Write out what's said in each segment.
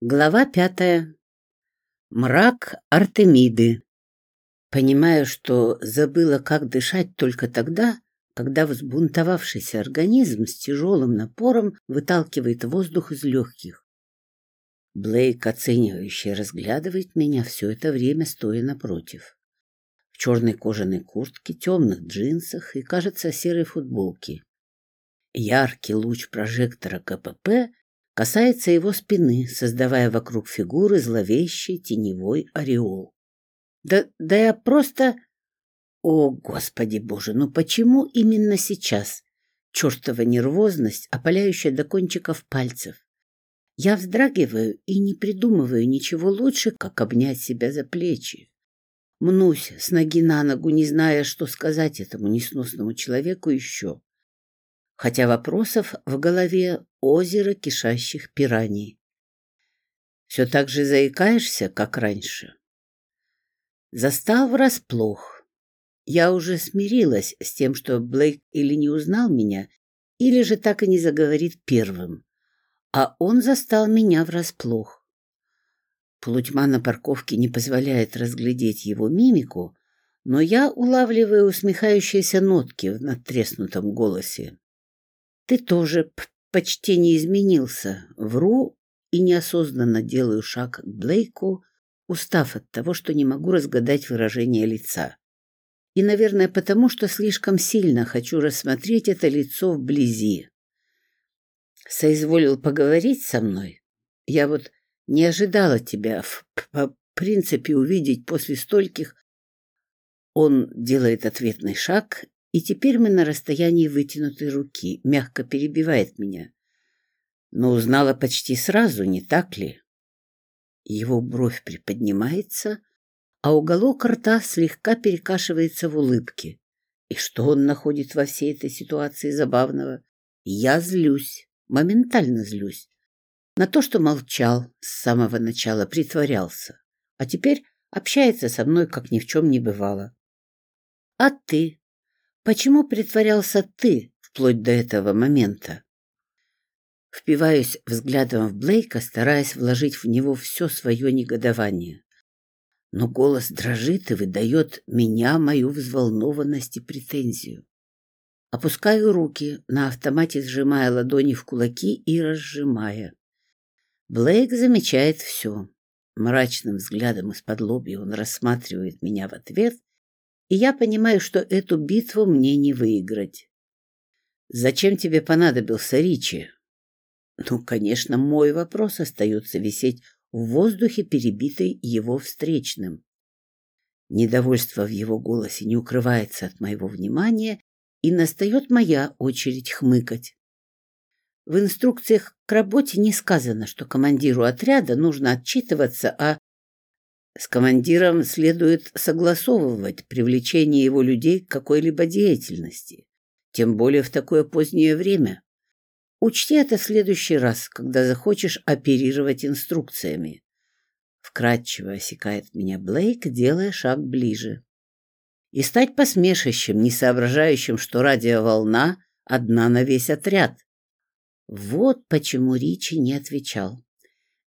Глава пятая. Мрак Артемиды. Понимаю, что забыла, как дышать только тогда, когда взбунтовавшийся организм с тяжелым напором выталкивает воздух из легких. Блейк оценивающе разглядывает меня все это время, стоя напротив. В черной кожаной куртке, темных джинсах и, кажется, серой футболке. Яркий луч прожектора КПП касается его спины, создавая вокруг фигуры зловещий теневой ореол. Да, да я просто... О, Господи Боже, ну почему именно сейчас? Чертова нервозность, опаляющая до кончиков пальцев. Я вздрагиваю и не придумываю ничего лучше, как обнять себя за плечи. Мнусь с ноги на ногу, не зная, что сказать этому несносному человеку еще хотя вопросов в голове озеро кишащих пираний. Все так же заикаешься, как раньше. Застал врасплох. Я уже смирилась с тем, что Блейк или не узнал меня, или же так и не заговорит первым. А он застал меня врасплох. Полутьма на парковке не позволяет разглядеть его мимику, но я улавливаю усмехающиеся нотки в надтреснутом голосе. Ты тоже почти не изменился. Вру и неосознанно делаю шаг к Блейку, устав от того, что не могу разгадать выражение лица. И, наверное, потому что слишком сильно хочу рассмотреть это лицо вблизи. Соизволил поговорить со мной? Я вот не ожидала тебя в, по принципе увидеть после стольких... Он делает ответный шаг и теперь мы на расстоянии вытянутой руки, мягко перебивает меня. Но узнала почти сразу, не так ли? Его бровь приподнимается, а уголок рта слегка перекашивается в улыбке. И что он находит во всей этой ситуации забавного? Я злюсь, моментально злюсь. На то, что молчал с самого начала, притворялся. А теперь общается со мной, как ни в чем не бывало. А ты Почему притворялся ты вплоть до этого момента? Впиваюсь взглядом в Блейка, стараясь вложить в него все свое негодование. Но голос дрожит и выдает меня, мою взволнованность и претензию. Опускаю руки, на автомате сжимая ладони в кулаки и разжимая. Блейк замечает все. Мрачным взглядом из-под лобья он рассматривает меня в ответ и я понимаю, что эту битву мне не выиграть. «Зачем тебе понадобился Ричи?» Ну, конечно, мой вопрос остается висеть в воздухе, перебитый его встречным. Недовольство в его голосе не укрывается от моего внимания, и настает моя очередь хмыкать. В инструкциях к работе не сказано, что командиру отряда нужно отчитываться о с командиром следует согласовывать привлечение его людей к какой-либо деятельности, тем более в такое позднее время. Учти это в следующий раз, когда захочешь оперировать инструкциями. Вкратчиво осекает меня Блейк, делая шаг ближе. И стать посмешищем, не соображающим, что радиоволна одна на весь отряд. Вот почему Ричи не отвечал.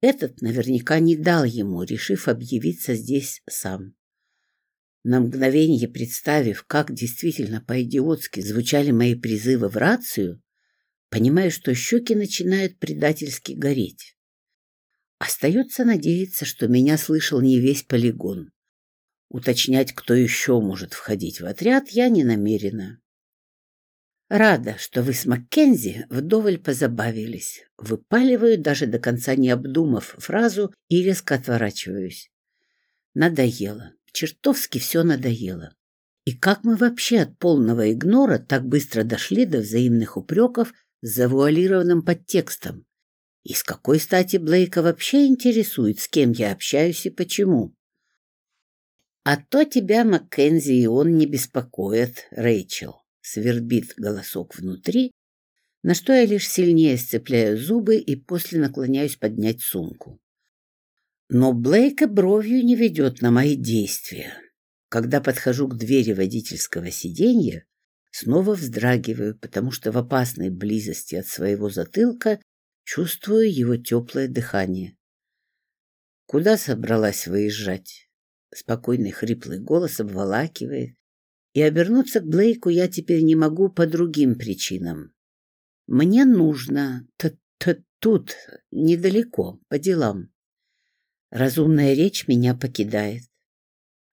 Этот наверняка не дал ему, решив объявиться здесь сам. На мгновение представив, как действительно по-идиотски звучали мои призывы в рацию, понимаю, что щеки начинают предательски гореть. Остается надеяться, что меня слышал не весь полигон. Уточнять, кто еще может входить в отряд, я не намерена. Рада, что вы с Маккензи вдоволь позабавились. Выпаливаю, даже до конца не обдумав фразу, и резко отворачиваюсь. Надоело. Чертовски все надоело. И как мы вообще от полного игнора так быстро дошли до взаимных упреков с завуалированным подтекстом? И с какой стати Блейка вообще интересует, с кем я общаюсь и почему? А то тебя Маккензи и он не беспокоят, Рэйчел свербит голосок внутри, на что я лишь сильнее сцепляю зубы и после наклоняюсь поднять сумку. Но Блейка бровью не ведет на мои действия. Когда подхожу к двери водительского сиденья, снова вздрагиваю, потому что в опасной близости от своего затылка чувствую его теплое дыхание. Куда собралась выезжать? Спокойный хриплый голос обволакивает. И обернуться к Блейку я теперь не могу по другим причинам. Мне нужно т -т тут, недалеко, по делам. Разумная речь меня покидает.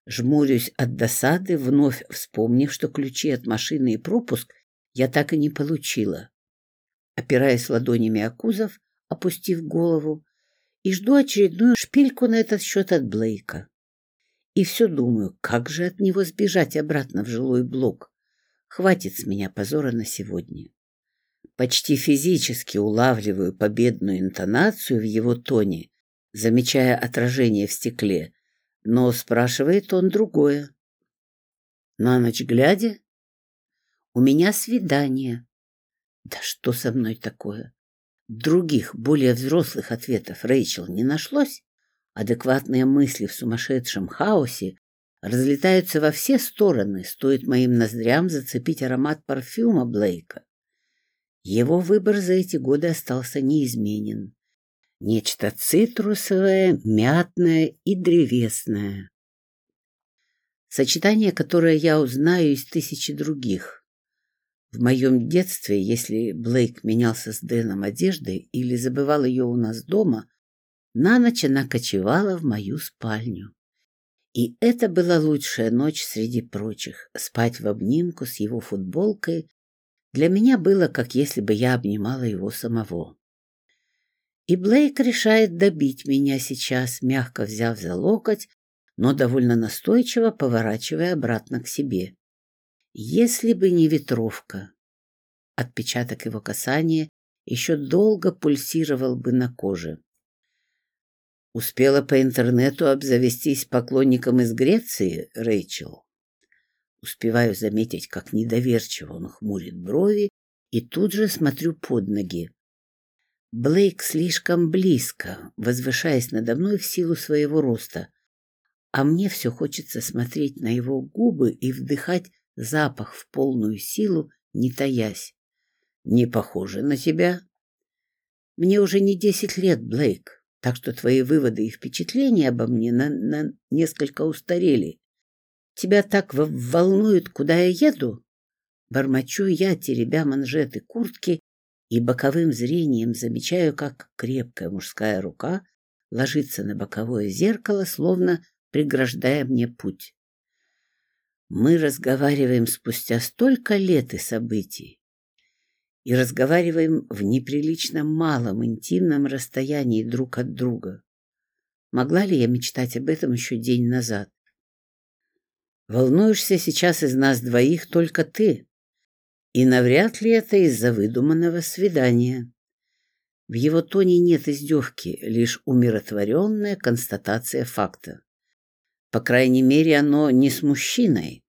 Жмурюсь от досады, вновь вспомнив, что ключи от машины и пропуск я так и не получила. Опираясь ладонями о кузов, опустив голову, и жду очередную шпильку на этот счет от Блейка. И все думаю, как же от него сбежать обратно в жилой блок. Хватит с меня позора на сегодня. Почти физически улавливаю победную интонацию в его тоне, замечая отражение в стекле, но спрашивает он другое. На ночь глядя? У меня свидание. Да что со мной такое? Других, более взрослых ответов Рэйчел не нашлось? Адекватные мысли в сумасшедшем хаосе разлетаются во все стороны, стоит моим ноздрям зацепить аромат парфюма Блейка. Его выбор за эти годы остался неизменен. Нечто цитрусовое, мятное и древесное. Сочетание, которое я узнаю из тысячи других. В моем детстве, если Блейк менялся с Дэном одеждой или забывал ее у нас дома, на ночь она кочевала в мою спальню. И это была лучшая ночь среди прочих. Спать в обнимку с его футболкой для меня было, как если бы я обнимала его самого. И Блейк решает добить меня сейчас, мягко взяв за локоть, но довольно настойчиво поворачивая обратно к себе. Если бы не ветровка, отпечаток его касания еще долго пульсировал бы на коже. Успела по интернету обзавестись поклонником из Греции, Рэйчел. Успеваю заметить, как недоверчиво он хмурит брови, и тут же смотрю под ноги. Блейк слишком близко, возвышаясь надо мной в силу своего роста, а мне все хочется смотреть на его губы и вдыхать запах в полную силу, не таясь. Не похоже на тебя. Мне уже не десять лет, Блейк. Так что твои выводы и впечатления обо мне на, на несколько устарели. Тебя так волнует, куда я еду? Бормочу я, теребя манжеты куртки, и боковым зрением замечаю, как крепкая мужская рука ложится на боковое зеркало, словно преграждая мне путь. Мы разговариваем спустя столько лет и событий и разговариваем в неприлично малом интимном расстоянии друг от друга. Могла ли я мечтать об этом еще день назад? Волнуешься сейчас из нас двоих только ты, и навряд ли это из-за выдуманного свидания. В его тоне нет издевки, лишь умиротворенная констатация факта. По крайней мере, оно не с мужчиной,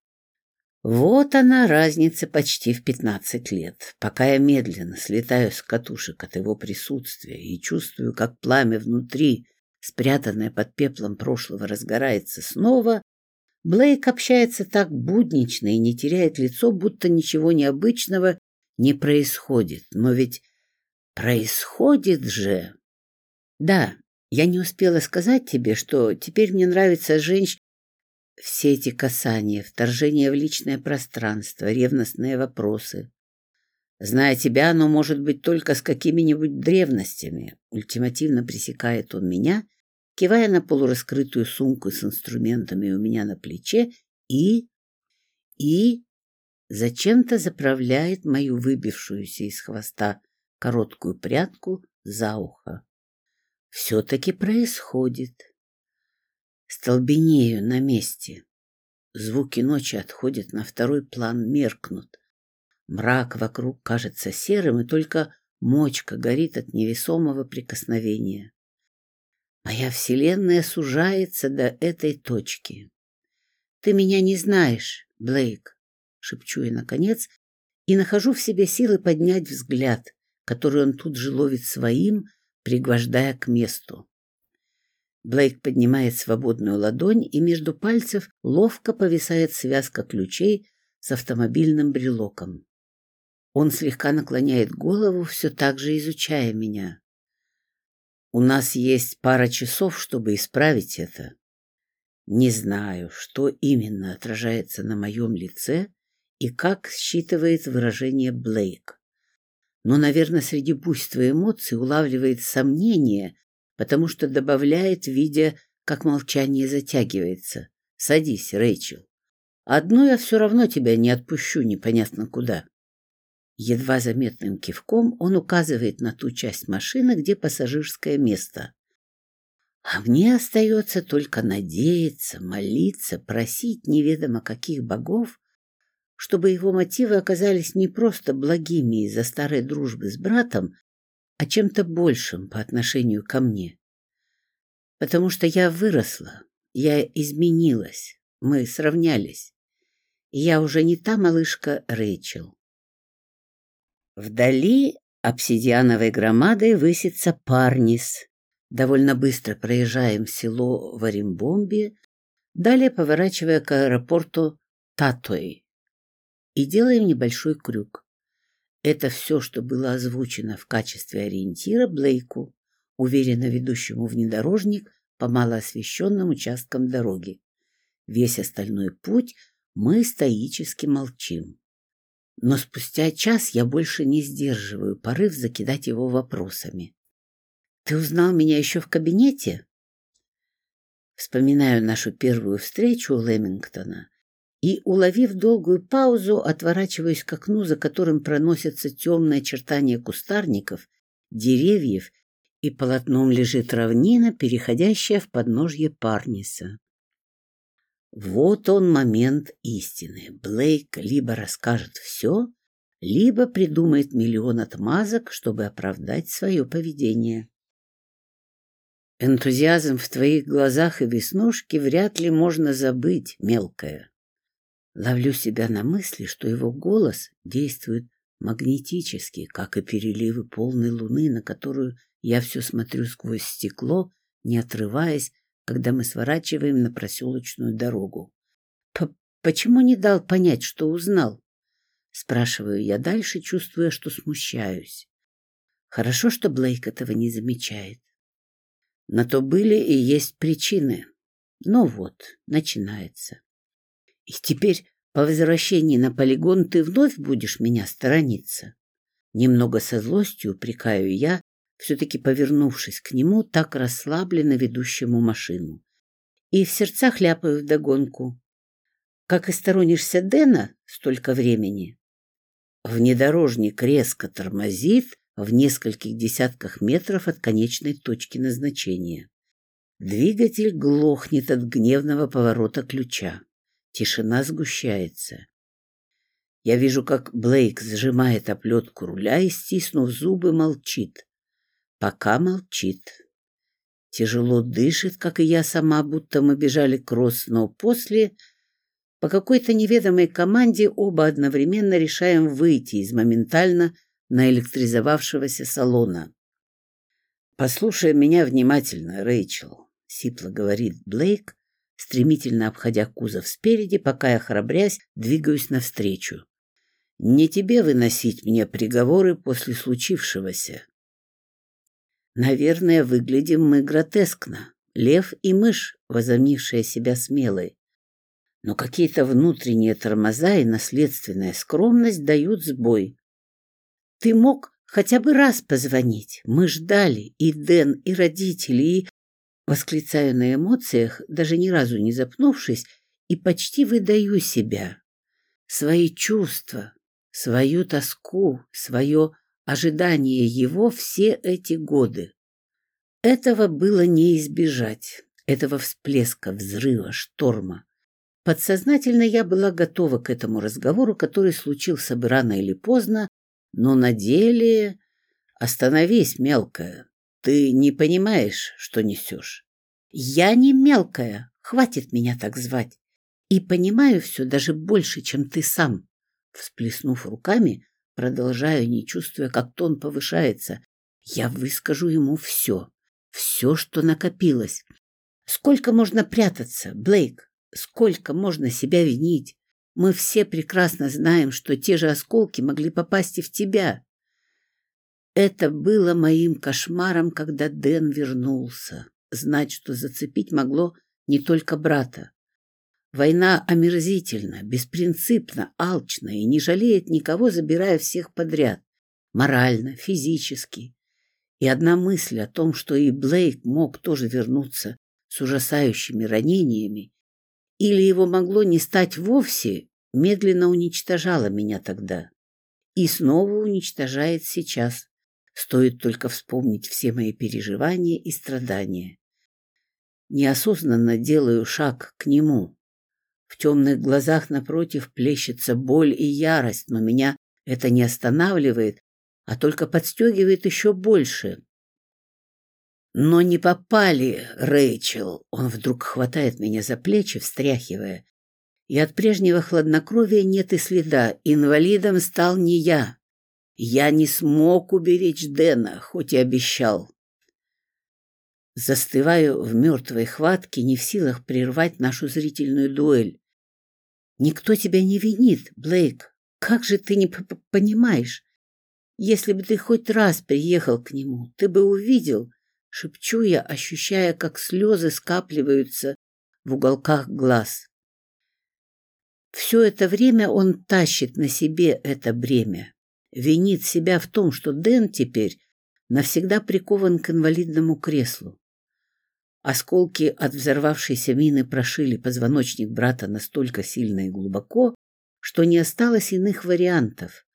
вот она, разница почти в пятнадцать лет. Пока я медленно слетаю с катушек от его присутствия и чувствую, как пламя внутри, спрятанное под пеплом прошлого, разгорается снова, Блейк общается так буднично и не теряет лицо, будто ничего необычного не происходит. Но ведь происходит же. Да, я не успела сказать тебе, что теперь мне нравится женщина, все эти касания, вторжение в личное пространство, ревностные вопросы. Зная тебя, оно может быть только с какими-нибудь древностями. Ультимативно пресекает он меня, кивая на полураскрытую сумку с инструментами у меня на плече и... и... зачем-то заправляет мою выбившуюся из хвоста короткую прядку за ухо. Все-таки происходит. Столбенею на месте. Звуки ночи отходят на второй план, меркнут. Мрак вокруг кажется серым, и только мочка горит от невесомого прикосновения. Моя вселенная сужается до этой точки. Ты меня не знаешь, Блейк, шепчу я наконец, и нахожу в себе силы поднять взгляд, который он тут же ловит своим, пригвождая к месту. Блейк поднимает свободную ладонь, и между пальцев ловко повисает связка ключей с автомобильным брелоком. Он слегка наклоняет голову, все так же изучая меня. У нас есть пара часов, чтобы исправить это. Не знаю, что именно отражается на моем лице и как считывает выражение Блейк. Но, наверное, среди буйства эмоций улавливает сомнение, потому что добавляет, видя, как молчание затягивается. «Садись, Рэйчел. Одну я все равно тебя не отпущу непонятно куда». Едва заметным кивком он указывает на ту часть машины, где пассажирское место. А мне остается только надеяться, молиться, просить неведомо каких богов, чтобы его мотивы оказались не просто благими из-за старой дружбы с братом, а чем-то большим по отношению ко мне. Потому что я выросла, я изменилась, мы сравнялись. И я уже не та малышка Рэйчел. Вдали обсидиановой громадой высится Парнис. Довольно быстро проезжаем село Варимбомби, далее поворачивая к аэропорту Татуэй и делаем небольшой крюк. Это все, что было озвучено в качестве ориентира Блейку, уверенно ведущему внедорожник по малоосвещенным участкам дороги. Весь остальной путь мы стоически молчим. Но спустя час я больше не сдерживаю порыв закидать его вопросами. «Ты узнал меня еще в кабинете?» Вспоминаю нашу первую встречу у Лемингтона и, уловив долгую паузу, отворачиваюсь к окну, за которым проносятся темные очертания кустарников, деревьев, и полотном лежит равнина, переходящая в подножье Парниса. Вот он момент истины. Блейк либо расскажет все, либо придумает миллион отмазок, чтобы оправдать свое поведение. Энтузиазм в твоих глазах и веснушке вряд ли можно забыть, мелкая. Ловлю себя на мысли, что его голос действует магнетически, как и переливы полной луны, на которую я все смотрю сквозь стекло, не отрываясь когда мы сворачиваем на проселочную дорогу. «Почему не дал понять, что узнал?» Спрашиваю я дальше, чувствуя, что смущаюсь. Хорошо, что Блейк этого не замечает. На то были и есть причины. Ну вот, начинается. И теперь по возвращении на полигон ты вновь будешь меня сторониться. Немного со злостью упрекаю я, все-таки повернувшись к нему, так расслабленно ведущему машину. И в сердцах ляпаю вдогонку. Как и сторонишься Дэна столько времени? Внедорожник резко тормозит в нескольких десятках метров от конечной точки назначения. Двигатель глохнет от гневного поворота ключа. Тишина сгущается. Я вижу, как Блейк сжимает оплетку руля и, стиснув зубы, молчит. Пока молчит. Тяжело дышит, как и я сама, будто мы бежали кросс, но после, по какой-то неведомой команде, оба одновременно решаем выйти из моментально наэлектризовавшегося салона. «Послушай меня внимательно, Рэйчел», — сипло говорит Блейк, стремительно обходя кузов спереди, пока я, храбрясь, двигаюсь навстречу. «Не тебе выносить мне приговоры после случившегося. Наверное, выглядим мы гротескно. Лев и мышь, возомнившие себя смелой. Но какие-то внутренние тормоза и наследственная скромность дают сбой. Ты мог хотя бы раз позвонить. Мы ждали, и Дэн, и родители, и... Восклицаю на эмоциях, даже ни разу не запнувшись, и почти выдаю себя. Свои чувства, свою тоску, свое ожидание его все эти годы. Этого было не избежать, этого всплеска, взрыва, шторма. Подсознательно я была готова к этому разговору, который случился бы рано или поздно, но на деле... Остановись, мелкая. Ты не понимаешь, что несешь. Я не мелкая, хватит меня так звать. И понимаю все даже больше, чем ты сам. Всплеснув руками, Продолжаю, не чувствуя, как тон повышается. Я выскажу ему все. Все, что накопилось. Сколько можно прятаться, Блейк? Сколько можно себя винить? Мы все прекрасно знаем, что те же осколки могли попасть и в тебя. Это было моим кошмаром, когда Дэн вернулся. Знать, что зацепить могло не только брата. Война омерзительна, беспринципна, алчна и не жалеет никого, забирая всех подряд. Морально, физически. И одна мысль о том, что и Блейк мог тоже вернуться с ужасающими ранениями, или его могло не стать вовсе, медленно уничтожала меня тогда. И снова уничтожает сейчас. Стоит только вспомнить все мои переживания и страдания. Неосознанно делаю шаг к нему. В темных глазах напротив плещется боль и ярость, но меня это не останавливает, а только подстегивает еще больше. Но не попали, Рэйчел. Он вдруг хватает меня за плечи, встряхивая. И от прежнего хладнокровия нет и следа. Инвалидом стал не я. Я не смог уберечь Дэна, хоть и обещал. Застываю в мертвой хватке, не в силах прервать нашу зрительную дуэль. Никто тебя не винит, Блейк. Как же ты не понимаешь? Если бы ты хоть раз приехал к нему, ты бы увидел, шепчу я, ощущая, как слезы скапливаются в уголках глаз. Все это время он тащит на себе это бремя, винит себя в том, что Дэн теперь навсегда прикован к инвалидному креслу. Осколки от взорвавшейся мины прошили позвоночник брата настолько сильно и глубоко, что не осталось иных вариантов.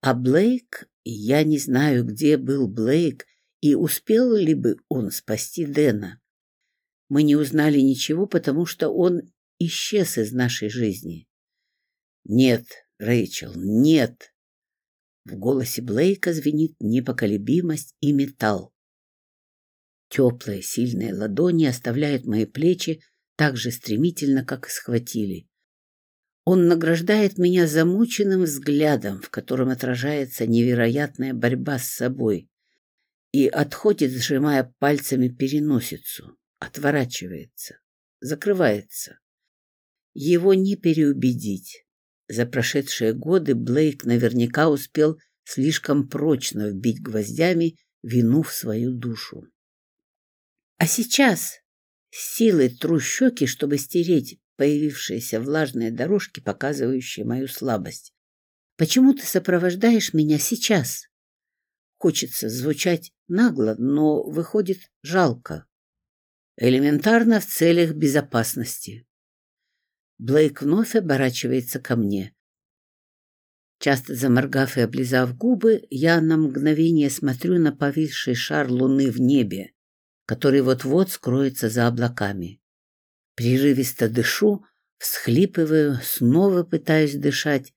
А Блейк, я не знаю, где был Блейк и успел ли бы он спасти Дэна. Мы не узнали ничего, потому что он исчез из нашей жизни. Нет, Рэйчел, нет. В голосе Блейка звенит непоколебимость и металл. Теплые, сильные ладони оставляют мои плечи так же стремительно, как и схватили. Он награждает меня замученным взглядом, в котором отражается невероятная борьба с собой, и отходит, сжимая пальцами переносицу, отворачивается, закрывается. Его не переубедить. За прошедшие годы Блейк наверняка успел слишком прочно вбить гвоздями вину в свою душу. А сейчас силой тру щеки, чтобы стереть появившиеся влажные дорожки, показывающие мою слабость. Почему ты сопровождаешь меня сейчас? Хочется звучать нагло, но выходит жалко. Элементарно в целях безопасности. Блейк вновь оборачивается ко мне. Часто заморгав и облизав губы, я на мгновение смотрю на повисший шар луны в небе, который вот-вот скроется за облаками. Прерывисто дышу, всхлипываю, снова пытаюсь дышать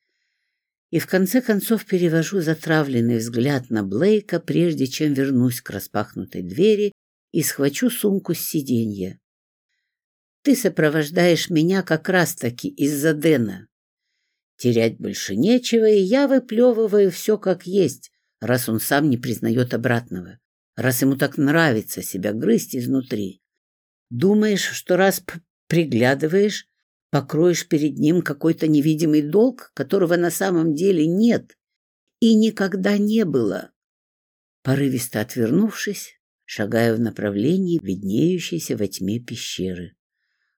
и в конце концов перевожу затравленный взгляд на Блейка, прежде чем вернусь к распахнутой двери и схвачу сумку с сиденья. Ты сопровождаешь меня как раз-таки из-за Дэна. Терять больше нечего, и я выплевываю все как есть, раз он сам не признает обратного раз ему так нравится себя грызть изнутри. Думаешь, что раз приглядываешь, покроешь перед ним какой-то невидимый долг, которого на самом деле нет и никогда не было. Порывисто отвернувшись, шагаю в направлении виднеющейся во тьме пещеры,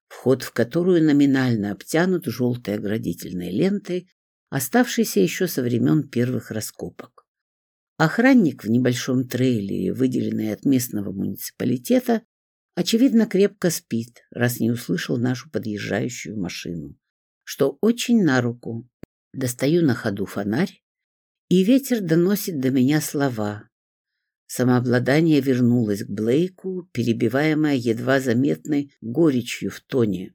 вход в которую номинально обтянут желтой оградительной лентой, оставшейся еще со времен первых раскопок. Охранник в небольшом трейлере, выделенный от местного муниципалитета, очевидно, крепко спит, раз не услышал нашу подъезжающую машину, что очень на руку. Достаю на ходу фонарь, и ветер доносит до меня слова. Самообладание вернулось к Блейку, перебиваемое едва заметной горечью в тоне.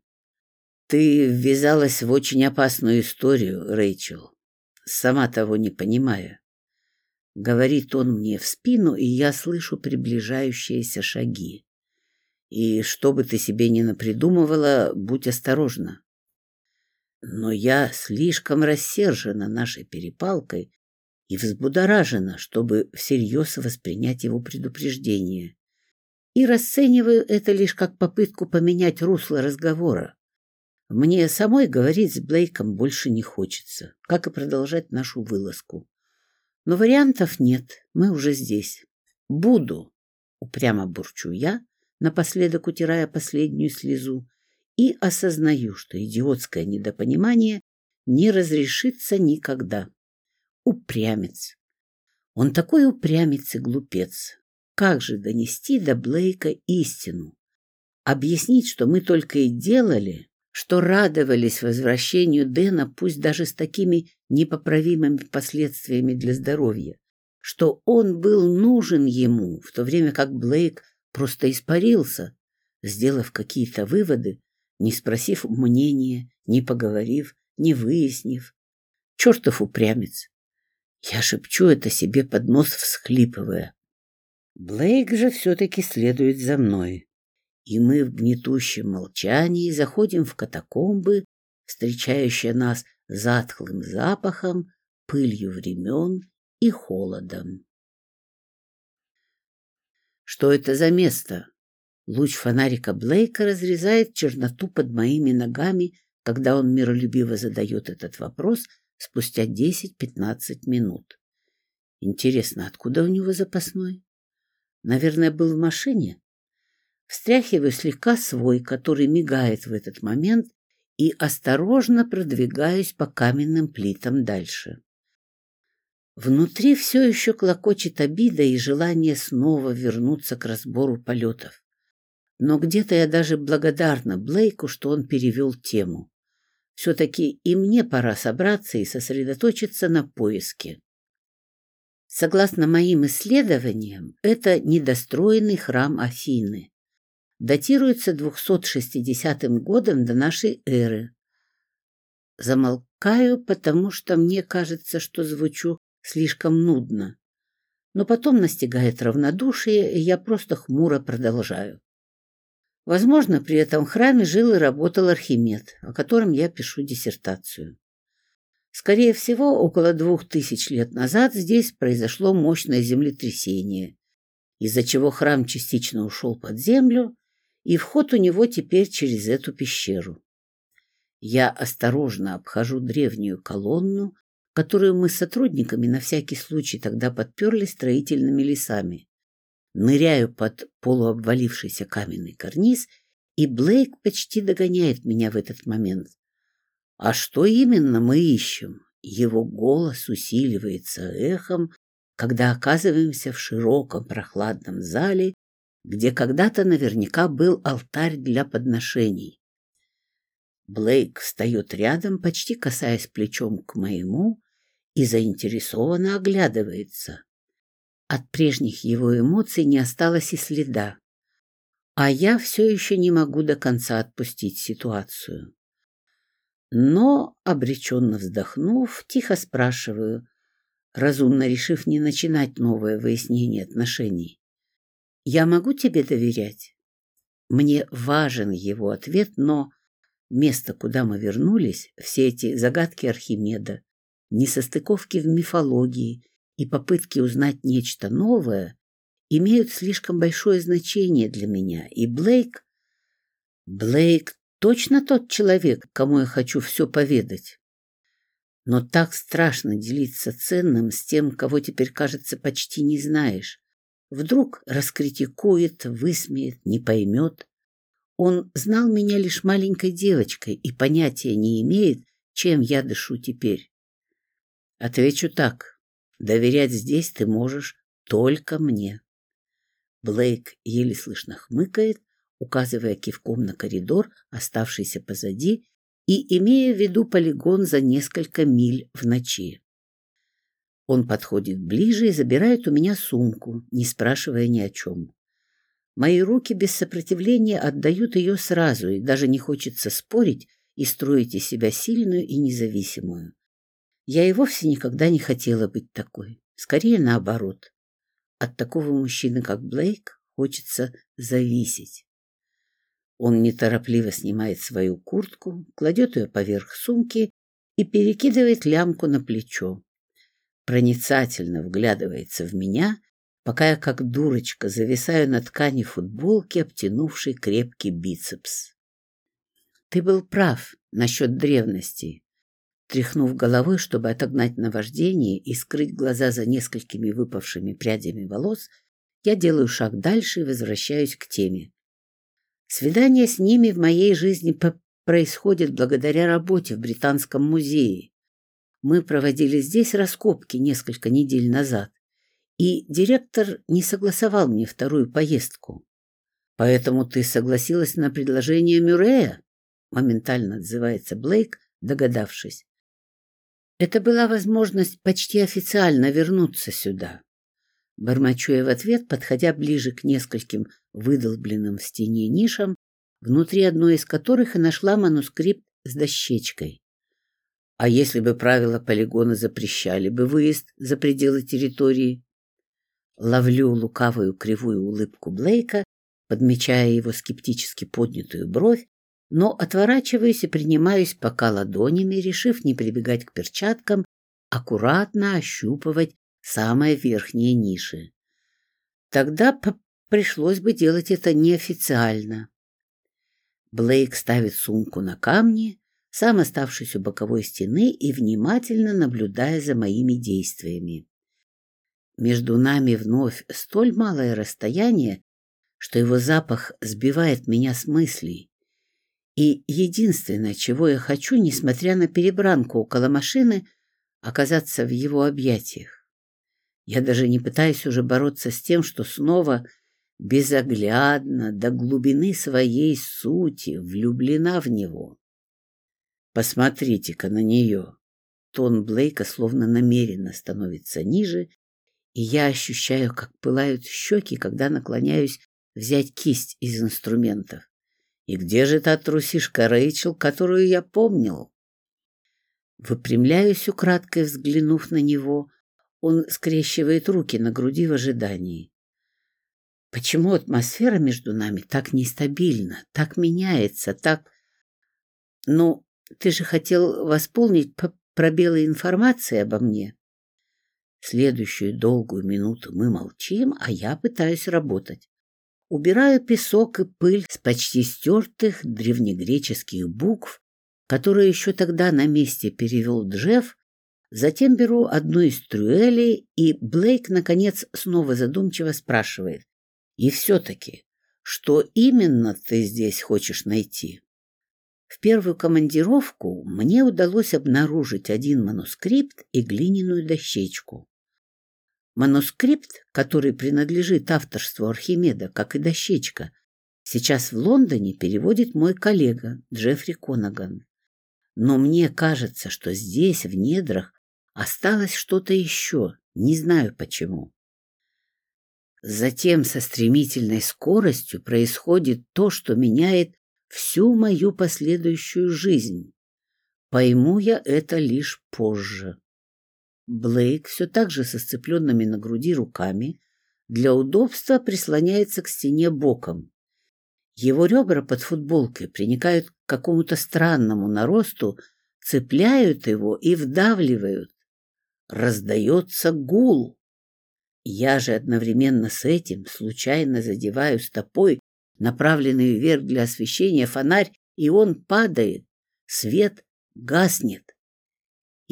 «Ты ввязалась в очень опасную историю, Рэйчел, сама того не понимая. Говорит он мне в спину, и я слышу приближающиеся шаги. И что бы ты себе ни напридумывала, будь осторожна. Но я слишком рассержена нашей перепалкой и взбудоражена, чтобы всерьез воспринять его предупреждение. И расцениваю это лишь как попытку поменять русло разговора. Мне самой говорить с Блейком больше не хочется, как и продолжать нашу вылазку. Но вариантов нет, мы уже здесь. Буду, упрямо бурчу я, напоследок утирая последнюю слезу, и осознаю, что идиотское недопонимание не разрешится никогда. Упрямец. Он такой упрямец и глупец. Как же донести до Блейка истину? Объяснить, что мы только и делали, что радовались возвращению Дэна, пусть даже с такими непоправимыми последствиями для здоровья, что он был нужен ему, в то время как Блейк просто испарился, сделав какие-то выводы, не спросив мнения, не поговорив, не выяснив. Чертов упрямец! Я шепчу это себе под нос, всхлипывая. Блейк же все-таки следует за мной. И мы в гнетущем молчании заходим в катакомбы, встречающие нас затхлым запахом, пылью времен и холодом. Что это за место? Луч фонарика Блейка разрезает черноту под моими ногами, когда он миролюбиво задает этот вопрос спустя 10-15 минут. Интересно, откуда у него запасной? Наверное, был в машине? Встряхиваю слегка свой, который мигает в этот момент, и осторожно продвигаюсь по каменным плитам дальше. Внутри все еще клокочет обида и желание снова вернуться к разбору полетов. Но где-то я даже благодарна Блейку, что он перевел тему. Все-таки и мне пора собраться и сосредоточиться на поиске. Согласно моим исследованиям, это недостроенный храм Афины. Датируется 260 годом до нашей эры. Замолкаю, потому что мне кажется, что звучу слишком нудно. Но потом настигает равнодушие, и я просто хмуро продолжаю. Возможно, при этом храме жил и работал Архимед, о котором я пишу диссертацию. Скорее всего, около двух тысяч лет назад здесь произошло мощное землетрясение, из-за чего храм частично ушел под землю, и вход у него теперь через эту пещеру. Я осторожно обхожу древнюю колонну, которую мы с сотрудниками на всякий случай тогда подперли строительными лесами ныряю под полуобвалившийся каменный карниз, и Блейк почти догоняет меня в этот момент. А что именно мы ищем? Его голос усиливается эхом, когда оказываемся в широком прохладном зале, где когда-то наверняка был алтарь для подношений. Блейк встает рядом, почти касаясь плечом к моему, и заинтересованно оглядывается. От прежних его эмоций не осталось и следа. А я все еще не могу до конца отпустить ситуацию. Но, обреченно вздохнув, тихо спрашиваю, разумно решив не начинать новое выяснение отношений. «Я могу тебе доверять?» Мне важен его ответ, но место, куда мы вернулись, все эти загадки Архимеда, несостыковки в мифологии и попытки узнать нечто новое имеют слишком большое значение для меня, и Блейк... Блейк точно тот человек, кому я хочу все поведать. Но так страшно делиться ценным с тем, кого теперь, кажется, почти не знаешь. Вдруг раскритикует, высмеет, не поймет. Он знал меня лишь маленькой девочкой и понятия не имеет, чем я дышу теперь. Отвечу так. Доверять здесь ты можешь только мне. Блейк еле слышно хмыкает, указывая кивком на коридор, оставшийся позади, и имея в виду полигон за несколько миль в ночи. Он подходит ближе и забирает у меня сумку, не спрашивая ни о чем. Мои руки без сопротивления отдают ее сразу, и даже не хочется спорить и строить из себя сильную и независимую. Я и вовсе никогда не хотела быть такой. Скорее наоборот. От такого мужчины, как Блейк, хочется зависеть. Он неторопливо снимает свою куртку, кладет ее поверх сумки и перекидывает лямку на плечо. Проницательно вглядывается в меня, пока я как дурочка зависаю на ткани футболки, обтянувшей крепкий бицепс. Ты был прав насчет древности. Тряхнув головой, чтобы отогнать наваждение и скрыть глаза за несколькими выпавшими прядями волос, я делаю шаг дальше и возвращаюсь к теме. Свидание с ними в моей жизни происходит благодаря работе в Британском музее. Мы проводили здесь раскопки несколько недель назад, и директор не согласовал мне вторую поездку. «Поэтому ты согласилась на предложение Мюррея?» моментально отзывается Блейк, догадавшись. Это была возможность почти официально вернуться сюда. Бормочу я в ответ, подходя ближе к нескольким выдолбленным в стене нишам, внутри одной из которых и нашла манускрипт с дощечкой. А если бы правила полигона запрещали бы выезд за пределы территории? Ловлю лукавую кривую улыбку Блейка, подмечая его скептически поднятую бровь, но отворачиваюсь и принимаюсь пока ладонями, решив не прибегать к перчаткам, аккуратно ощупывать самые верхние ниши. Тогда пришлось бы делать это неофициально. Блейк ставит сумку на камни, сам оставшись у боковой стены и внимательно наблюдая за моими действиями. Между нами вновь столь малое расстояние, что его запах сбивает меня с мыслей. И единственное, чего я хочу, несмотря на перебранку около машины, оказаться в его объятиях. Я даже не пытаюсь уже бороться с тем, что снова безоглядно, до глубины своей сути, влюблена в него. Посмотрите-ка на нее. Тон Блейка словно намеренно становится ниже, и я ощущаю, как пылают щеки, когда наклоняюсь взять кисть из инструментов. И где же та трусишка Рэйчел, которую я помнил? Выпрямляюсь, украдкой взглянув на него. Он скрещивает руки на груди в ожидании. Почему атмосфера между нами так нестабильна, так меняется, так... Ну, ты же хотел восполнить пробелы информации обо мне. Следующую долгую минуту мы молчим, а я пытаюсь работать. Убираю песок и пыль с почти стертых древнегреческих букв, которые еще тогда на месте перевел Джефф, затем беру одну из трюэлей, и Блейк, наконец, снова задумчиво спрашивает. И все-таки, что именно ты здесь хочешь найти? В первую командировку мне удалось обнаружить один манускрипт и глиняную дощечку. Манускрипт, который принадлежит авторству Архимеда, как и дощечка, сейчас в Лондоне переводит мой коллега Джеффри Конаган. Но мне кажется, что здесь, в недрах, осталось что-то еще, не знаю почему. Затем со стремительной скоростью происходит то, что меняет всю мою последующую жизнь. Пойму я это лишь позже. Блейк все так же со сцепленными на груди руками для удобства прислоняется к стене боком. Его ребра под футболкой приникают к какому-то странному наросту, цепляют его и вдавливают. Раздается гул. Я же одновременно с этим случайно задеваю стопой направленный вверх для освещения фонарь, и он падает. Свет гаснет.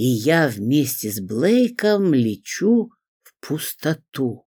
И я вместе с Блейком лечу в пустоту.